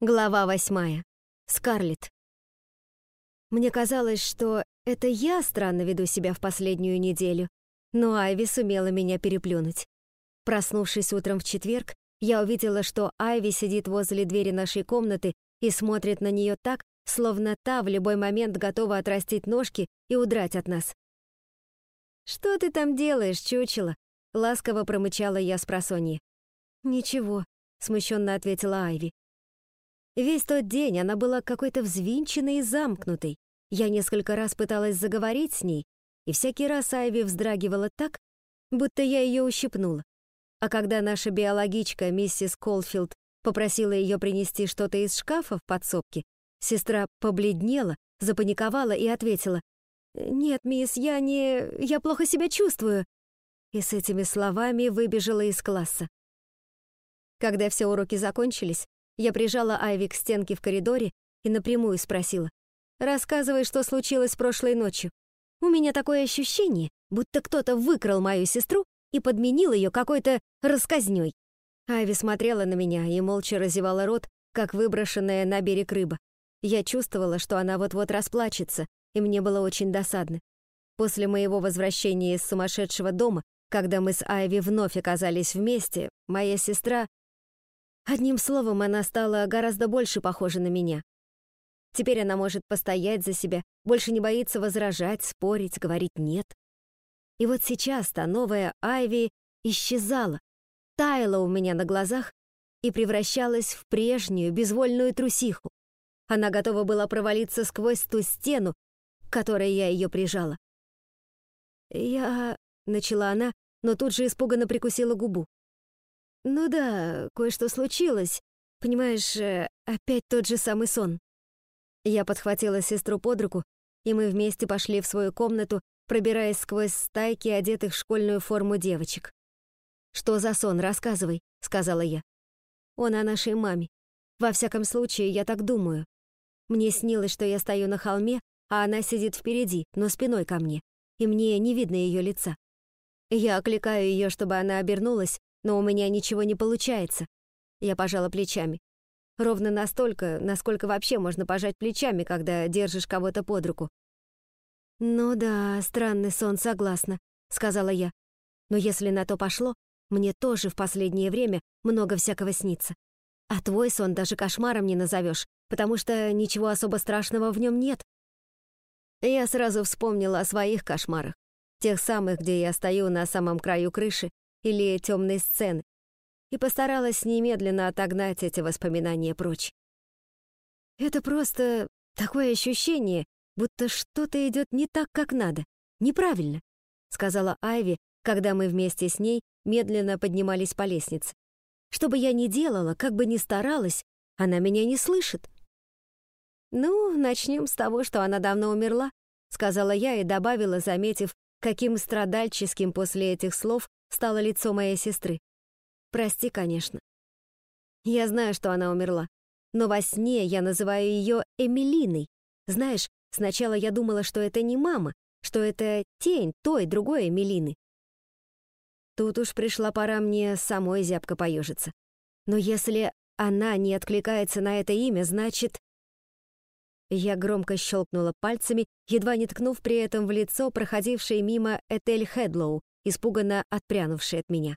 Глава восьмая. Скарлетт. Мне казалось, что это я странно веду себя в последнюю неделю, но Айви сумела меня переплюнуть. Проснувшись утром в четверг, я увидела, что Айви сидит возле двери нашей комнаты и смотрит на нее так, словно та в любой момент готова отрастить ножки и удрать от нас. «Что ты там делаешь, чучело?» — ласково промычала я с просонья. «Ничего», — смущенно ответила Айви. Весь тот день она была какой-то взвинченной и замкнутой. Я несколько раз пыталась заговорить с ней, и всякий раз Айви вздрагивала так, будто я ее ущипнула. А когда наша биологичка, миссис Колфилд, попросила ее принести что-то из шкафа в подсобке, сестра побледнела, запаниковала и ответила, «Нет, мисс, я не... я плохо себя чувствую». И с этими словами выбежала из класса. Когда все уроки закончились, я прижала Айви к стенке в коридоре и напрямую спросила. «Рассказывай, что случилось прошлой ночью. У меня такое ощущение, будто кто-то выкрал мою сестру и подменил ее какой-то рассказней». Айви смотрела на меня и молча разевала рот, как выброшенная на берег рыба. Я чувствовала, что она вот-вот расплачется, и мне было очень досадно. После моего возвращения из сумасшедшего дома, когда мы с Айви вновь оказались вместе, моя сестра Одним словом, она стала гораздо больше похожа на меня. Теперь она может постоять за себя, больше не боится возражать, спорить, говорить «нет». И вот сейчас-то новая Айви исчезала, таяла у меня на глазах и превращалась в прежнюю безвольную трусиху. Она готова была провалиться сквозь ту стену, к которой я ее прижала. «Я...» — начала она, но тут же испуганно прикусила губу. «Ну да, кое-что случилось. Понимаешь, э, опять тот же самый сон». Я подхватила сестру под руку, и мы вместе пошли в свою комнату, пробираясь сквозь стайки, одетых в школьную форму девочек. «Что за сон? Рассказывай», — сказала я. «Он о нашей маме. Во всяком случае, я так думаю. Мне снилось, что я стою на холме, а она сидит впереди, но спиной ко мне, и мне не видно ее лица. Я окликаю ее, чтобы она обернулась, но у меня ничего не получается. Я пожала плечами. Ровно настолько, насколько вообще можно пожать плечами, когда держишь кого-то под руку. «Ну да, странный сон, согласна», — сказала я. «Но если на то пошло, мне тоже в последнее время много всякого снится. А твой сон даже кошмаром не назовешь, потому что ничего особо страшного в нем нет». Я сразу вспомнила о своих кошмарах, тех самых, где я стою на самом краю крыши или темной сцены, и постаралась немедленно отогнать эти воспоминания прочь. Это просто такое ощущение, будто что-то идет не так, как надо, неправильно, сказала Айви, когда мы вместе с ней медленно поднимались по лестнице. Что бы я ни делала, как бы ни старалась, она меня не слышит. «Ну, начнем с того, что она давно умерла», — сказала я и добавила, заметив, каким страдальческим после этих слов стало лицо моей сестры. Прости, конечно. Я знаю, что она умерла, но во сне я называю ее Эмилиной. Знаешь, сначала я думала, что это не мама, что это тень той другой Эмилины. Тут уж пришла пора мне самой зябко поежиться. Но если она не откликается на это имя, значит... Я громко щелкнула пальцами, едва не ткнув при этом в лицо проходившей мимо Этель Хедлоу, испуганно отпрянувшей от меня.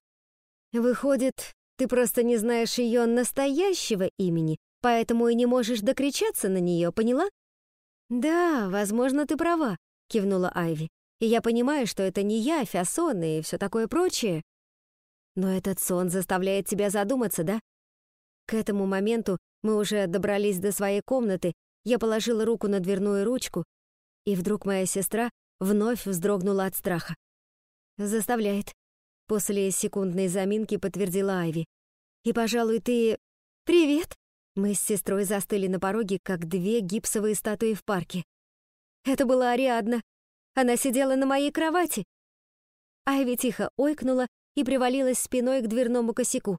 «Выходит, ты просто не знаешь ее настоящего имени, поэтому и не можешь докричаться на нее, поняла?» «Да, возможно, ты права», — кивнула Айви. «И я понимаю, что это не я, а сон и все такое прочее. Но этот сон заставляет тебя задуматься, да?» К этому моменту мы уже добрались до своей комнаты, я положила руку на дверную ручку, и вдруг моя сестра вновь вздрогнула от страха. «Заставляет», — после секундной заминки подтвердила Айви. «И, пожалуй, ты... Привет!» Мы с сестрой застыли на пороге, как две гипсовые статуи в парке. Это была Ариадна. Она сидела на моей кровати. Айви тихо ойкнула и привалилась спиной к дверному косяку.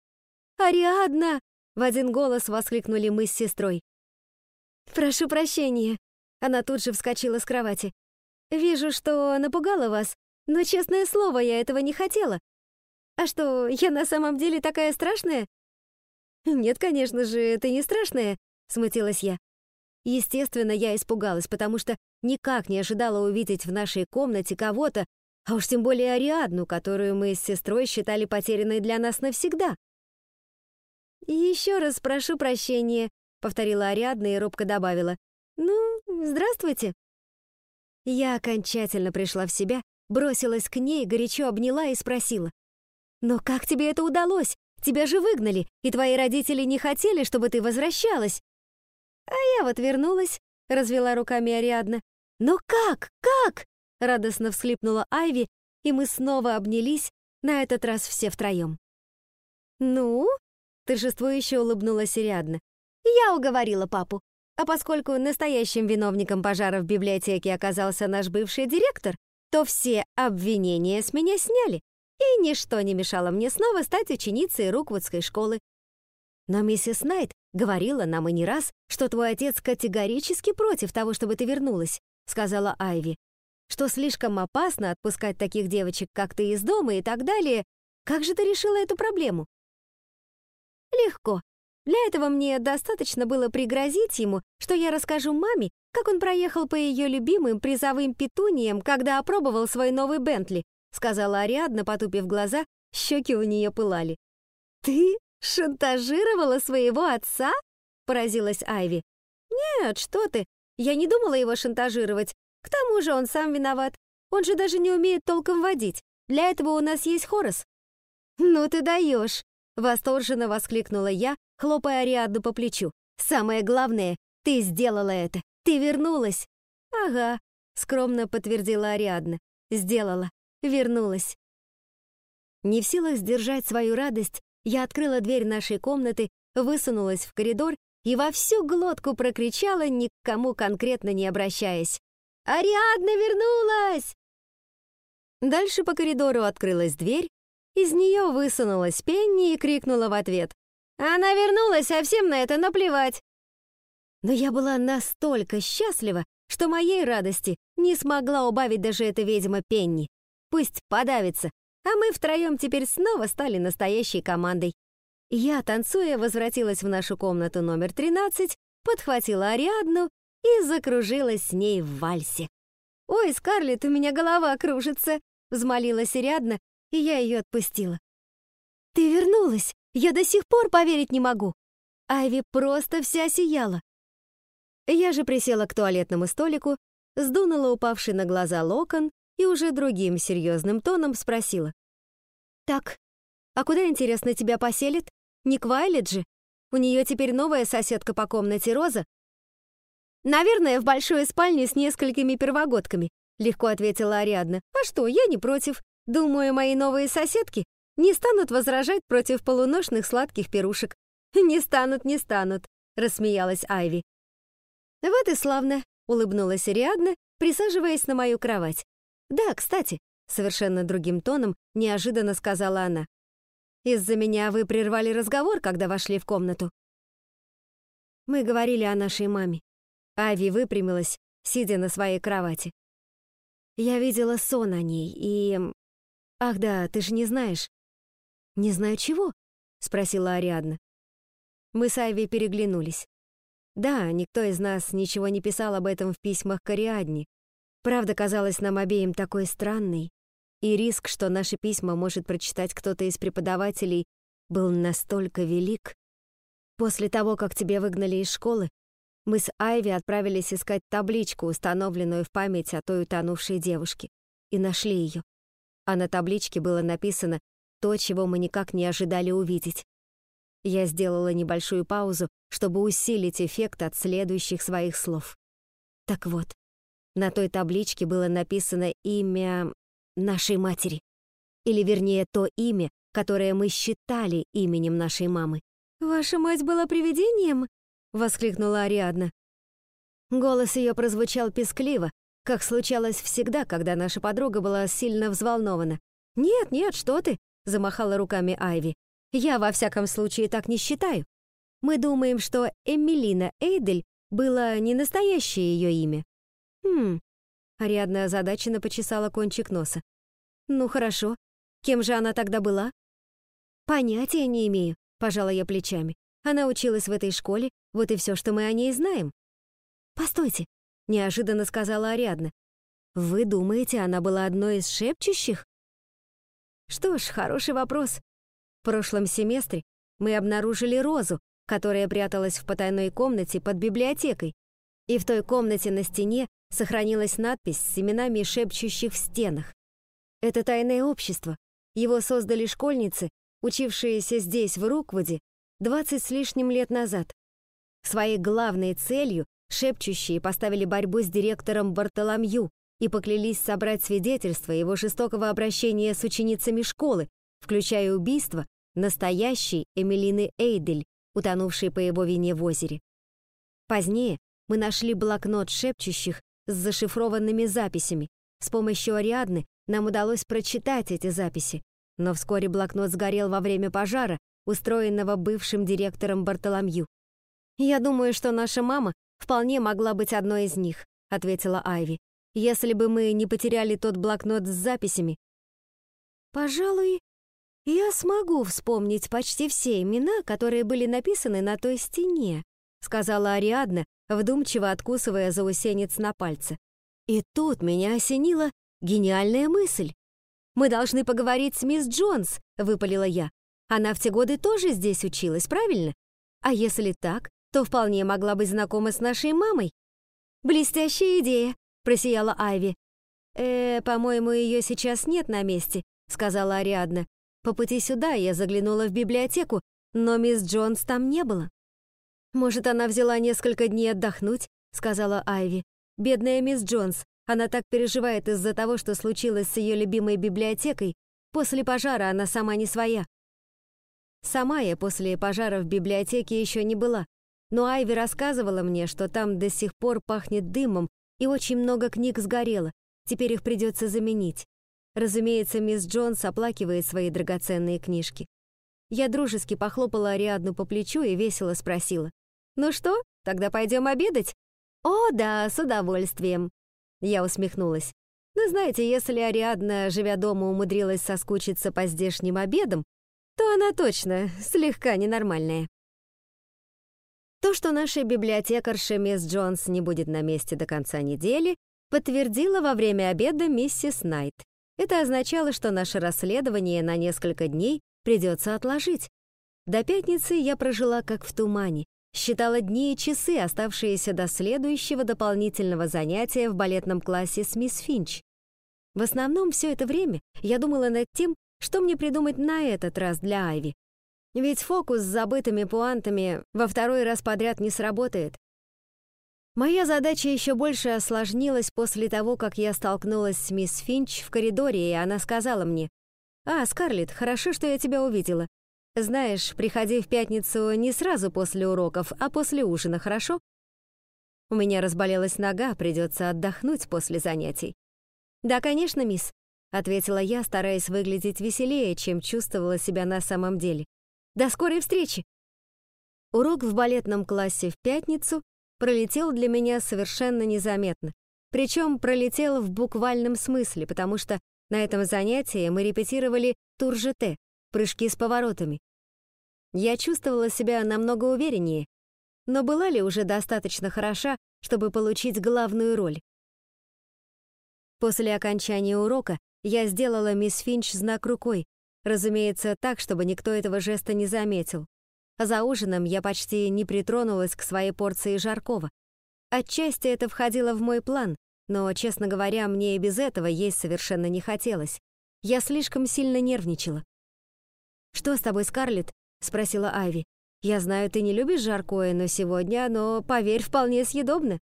«Ариадна!» — в один голос воскликнули мы с сестрой. «Прошу прощения». Она тут же вскочила с кровати. «Вижу, что напугала вас. Но, честное слово, я этого не хотела. А что, я на самом деле такая страшная? Нет, конечно же, ты не страшная. смутилась я. Естественно, я испугалась, потому что никак не ожидала увидеть в нашей комнате кого-то, а уж тем более Ариадну, которую мы с сестрой считали потерянной для нас навсегда. «Еще раз прошу прощения», — повторила Ариадна и робко добавила. «Ну, здравствуйте». Я окончательно пришла в себя, бросилась к ней, горячо обняла и спросила. «Но как тебе это удалось? Тебя же выгнали, и твои родители не хотели, чтобы ты возвращалась». «А я вот вернулась», — развела руками Ариадна. «Но как? Как?» — радостно всхлипнула Айви, и мы снова обнялись, на этот раз все втроем. «Ну?» — торжествующе улыбнулась Ариадна. «Я уговорила папу. А поскольку настоящим виновником пожара в библиотеке оказался наш бывший директор, то все обвинения с меня сняли, и ничто не мешало мне снова стать ученицей Руквудской школы. Но миссис Найт говорила нам и не раз, что твой отец категорически против того, чтобы ты вернулась, сказала Айви, что слишком опасно отпускать таких девочек, как ты, из дома и так далее. Как же ты решила эту проблему? Легко. Для этого мне достаточно было пригрозить ему, что я расскажу маме, как он проехал по ее любимым призовым петуниям, когда опробовал свой новый Бентли, сказала Ариадна, потупив глаза, щеки у нее пылали. «Ты шантажировала своего отца?» — поразилась Айви. «Нет, что ты, я не думала его шантажировать. К тому же он сам виноват. Он же даже не умеет толком водить. Для этого у нас есть Хорос». «Ну ты даешь!» — восторженно воскликнула я, хлопая Ариадну по плечу. «Самое главное, ты сделала это! Ты вернулась!» «Ага», — скромно подтвердила Ариадна. «Сделала. Вернулась». Не в силах сдержать свою радость, я открыла дверь нашей комнаты, высунулась в коридор и во всю глотку прокричала, ни к кому конкретно не обращаясь. «Ариадна вернулась!» Дальше по коридору открылась дверь, из нее высунулась Пенни и крикнула в ответ. Она вернулась, а всем на это наплевать. Но я была настолько счастлива, что моей радости не смогла убавить даже эта ведьма Пенни. Пусть подавится, а мы втроем теперь снова стали настоящей командой. Я, танцуя, возвратилась в нашу комнату номер 13, подхватила Ариадну и закружилась с ней в вальсе. «Ой, Скарлетт, у меня голова кружится!» — взмолилась Ариадна, и я ее отпустила. «Ты вернулась!» Я до сих пор поверить не могу. Айви просто вся сияла. Я же присела к туалетному столику, сдунула упавший на глаза локон и уже другим серьезным тоном спросила. «Так, а куда, интересно, тебя поселят? Не к Вайлет же? У нее теперь новая соседка по комнате Роза?» «Наверное, в большую спальню с несколькими первогодками», легко ответила Ариадна. «А что, я не против. Думаю, мои новые соседки не станут возражать против полуношных сладких пирушек. Не станут, не станут, рассмеялась Айви. Вот и славно, улыбнулась Ариадна, присаживаясь на мою кровать. Да, кстати, совершенно другим тоном неожиданно сказала она. Из-за меня вы прервали разговор, когда вошли в комнату. Мы говорили о нашей маме. Айви выпрямилась, сидя на своей кровати. Я видела сон о ней, и... Ах да, ты же не знаешь, «Не знаю чего?» — спросила Ариадна. Мы с Айви переглянулись. Да, никто из нас ничего не писал об этом в письмах к. Правда казалась нам обеим такой странной, и риск, что наши письма может прочитать кто-то из преподавателей, был настолько велик. После того, как тебя выгнали из школы, мы с Айви отправились искать табличку, установленную в память о той утонувшей девушке, и нашли ее. А на табличке было написано то, чего мы никак не ожидали увидеть. Я сделала небольшую паузу, чтобы усилить эффект от следующих своих слов. Так вот, на той табличке было написано имя нашей матери. Или вернее, то имя, которое мы считали именем нашей мамы. «Ваша мать была привидением?» — воскликнула Ариадна. Голос ее прозвучал пескливо, как случалось всегда, когда наша подруга была сильно взволнована. «Нет, нет, что ты!» замахала руками Айви. Я во всяком случае так не считаю. Мы думаем, что Эмилина Эйдель было не настоящее ее имя. Хм. Ариадна озадаченно почесала кончик носа. Ну хорошо. Кем же она тогда была? Понятия не имею, пожала я плечами. Она училась в этой школе, вот и все, что мы о ней знаем. Постойте, неожиданно сказала Ариадна. Вы думаете, она была одной из шепчущих? Что ж, хороший вопрос. В прошлом семестре мы обнаружили розу, которая пряталась в потайной комнате под библиотекой. И в той комнате на стене сохранилась надпись с именами шепчущих в стенах. Это тайное общество. Его создали школьницы, учившиеся здесь, в Руквуде, 20 с лишним лет назад. Своей главной целью шепчущие поставили борьбу с директором Бартоломью и поклялись собрать свидетельства его жестокого обращения с ученицами школы, включая убийство настоящей Эмилины Эйдель, утонувшей по его вине в озере. Позднее мы нашли блокнот шепчущих с зашифрованными записями. С помощью Ариадны нам удалось прочитать эти записи, но вскоре блокнот сгорел во время пожара, устроенного бывшим директором Бартоломью. «Я думаю, что наша мама вполне могла быть одной из них», ответила Айви. «Если бы мы не потеряли тот блокнот с записями». «Пожалуй, я смогу вспомнить почти все имена, которые были написаны на той стене», сказала Ариадна, вдумчиво откусывая заусенец на пальце. И тут меня осенила гениальная мысль. «Мы должны поговорить с мисс Джонс», — выпалила я. «Она в те годы тоже здесь училась, правильно? А если так, то вполне могла быть знакома с нашей мамой». «Блестящая идея», — просияла Айви. «Э, по-моему, ее сейчас нет на месте», — сказала Ариадна. «По пути сюда я заглянула в библиотеку, но мисс Джонс там не было». «Может, она взяла несколько дней отдохнуть?» — сказала Айви. «Бедная мисс Джонс, она так переживает из-за того, что случилось с ее любимой библиотекой. После пожара она сама не своя». Сама я после пожара в библиотеке еще не была, но Айви рассказывала мне, что там до сих пор пахнет дымом и очень много книг сгорело, теперь их придется заменить. Разумеется, мисс Джонс оплакивает свои драгоценные книжки. Я дружески похлопала Ариадну по плечу и весело спросила. «Ну что, тогда пойдем обедать?» «О, да, с удовольствием!» Я усмехнулась. «Ну, знаете, если Ариадна, живя дома, умудрилась соскучиться по здешним обедам, то она точно слегка ненормальная». То, что наша библиотекарша мисс Джонс не будет на месте до конца недели, подтвердила во время обеда миссис Найт. Это означало, что наше расследование на несколько дней придется отложить. До пятницы я прожила как в тумане, Считала дни и часы, оставшиеся до следующего дополнительного занятия в балетном классе с мисс Финч. В основном все это время я думала над тем, что мне придумать на этот раз для Айви. Ведь фокус с забытыми пуантами во второй раз подряд не сработает. Моя задача еще больше осложнилась после того, как я столкнулась с мисс Финч в коридоре, и она сказала мне, «А, Скарлетт, хорошо, что я тебя увидела. Знаешь, приходи в пятницу не сразу после уроков, а после ужина, хорошо? У меня разболелась нога, придется отдохнуть после занятий. Да, конечно, мисс, ответила я, стараясь выглядеть веселее, чем чувствовала себя на самом деле. До скорой встречи. Урок в балетном классе в пятницу пролетел для меня совершенно незаметно. Причем пролетел в буквальном смысле, потому что на этом занятии мы репетировали туржете, прыжки с поворотами. Я чувствовала себя намного увереннее, но была ли уже достаточно хороша, чтобы получить главную роль? После окончания урока я сделала мисс Финч знак рукой, разумеется, так, чтобы никто этого жеста не заметил. За ужином я почти не притронулась к своей порции жаркого. Отчасти это входило в мой план, но, честно говоря, мне и без этого есть совершенно не хотелось. Я слишком сильно нервничала. «Что с тобой, Скарлетт?» — спросила Айви. «Я знаю, ты не любишь жаркое, но сегодня оно, поверь, вполне съедобно».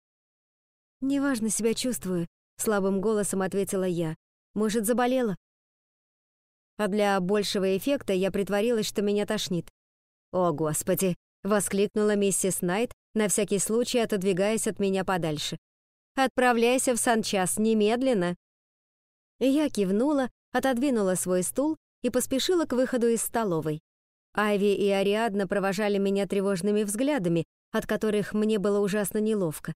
«Неважно себя чувствую», — слабым голосом ответила я. «Может, заболела?» А для большего эффекта я притворилась, что меня тошнит. «О, Господи!» — воскликнула миссис Найт, на всякий случай отодвигаясь от меня подальше. «Отправляйся в санчас немедленно!» Я кивнула, отодвинула свой стул и поспешила к выходу из столовой. Айви и Ариадна провожали меня тревожными взглядами, от которых мне было ужасно неловко.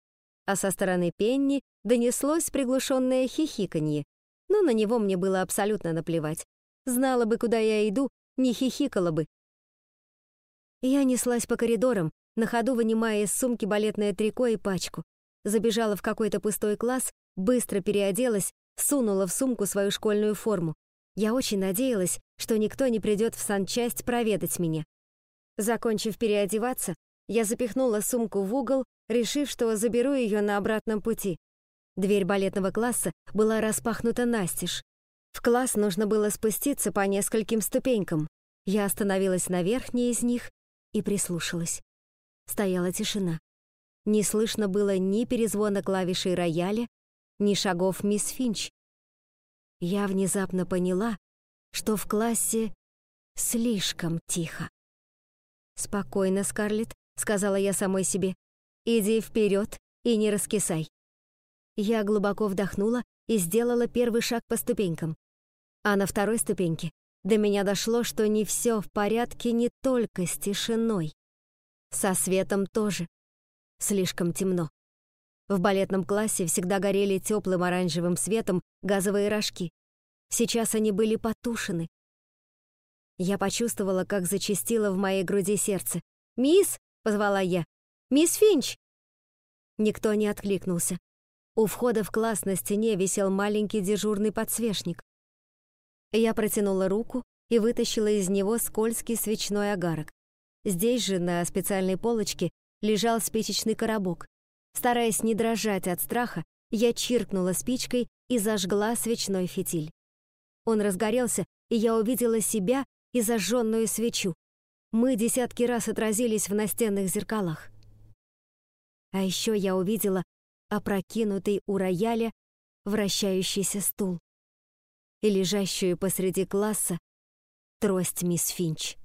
А со стороны Пенни донеслось приглушенное хихиканье, но на него мне было абсолютно наплевать. Знала бы, куда я иду, не хихикала бы, Я неслась по коридорам, на ходу вынимая из сумки балетное трико и пачку. Забежала в какой-то пустой класс, быстро переоделась, сунула в сумку свою школьную форму. Я очень надеялась, что никто не придет в санчасть проведать меня. Закончив переодеваться, я запихнула сумку в угол, решив, что заберу ее на обратном пути. Дверь балетного класса была распахнута настежь. В класс нужно было спуститься по нескольким ступенькам. Я остановилась на верхней из них и прислушалась. Стояла тишина. Не слышно было ни перезвона клавишей рояля, ни шагов мисс Финч. Я внезапно поняла, что в классе слишком тихо. «Спокойно, Скарлетт», — сказала я самой себе. «Иди вперед и не раскисай». Я глубоко вдохнула и сделала первый шаг по ступенькам. А на второй ступеньке до меня дошло, что не все в порядке не только с тишиной. Со светом тоже. Слишком темно. В балетном классе всегда горели теплым оранжевым светом газовые рожки. Сейчас они были потушены. Я почувствовала, как зачастило в моей груди сердце. «Мисс!» — позвала я. «Мисс Финч!» Никто не откликнулся. У входа в класс на стене висел маленький дежурный подсвечник. Я протянула руку и вытащила из него скользкий свечной огарок. Здесь же, на специальной полочке, лежал спичечный коробок. Стараясь не дрожать от страха, я чиркнула спичкой и зажгла свечной фитиль. Он разгорелся, и я увидела себя и зажженную свечу. Мы десятки раз отразились в настенных зеркалах. А еще я увидела опрокинутый у рояля вращающийся стул и лежащую посреди класса трость мисс Финч.